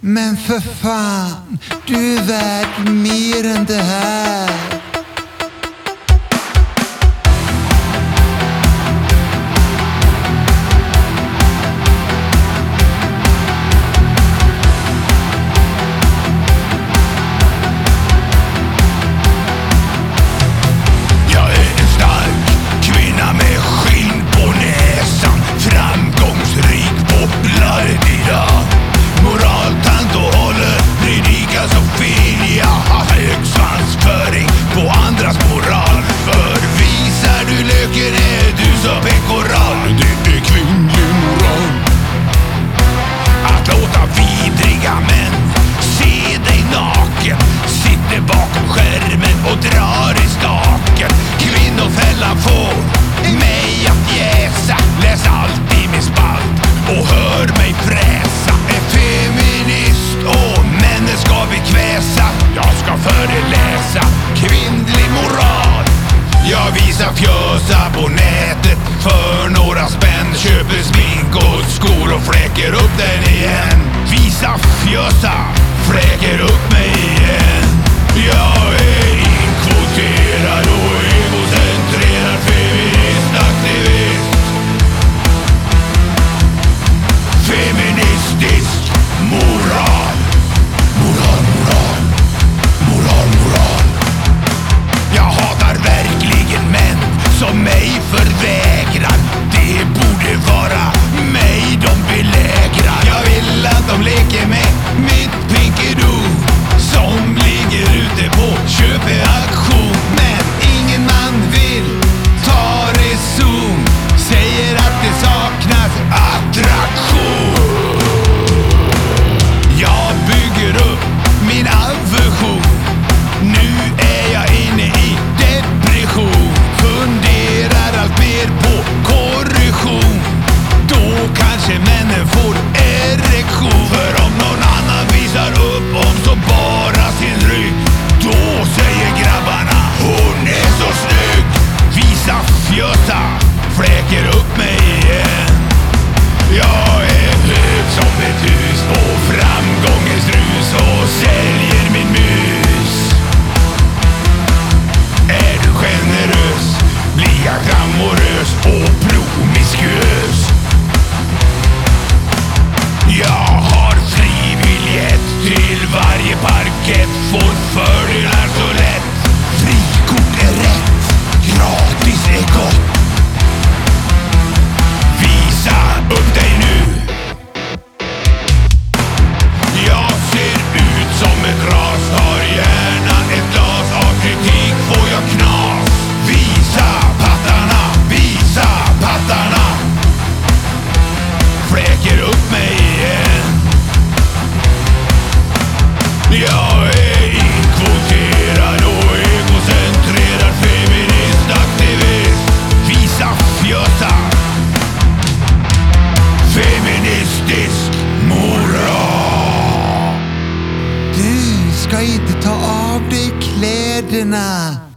Men för fan, du är värd mer än det här. Göta fläker upp mig igen. Jag skal ikke ta av deg klærne.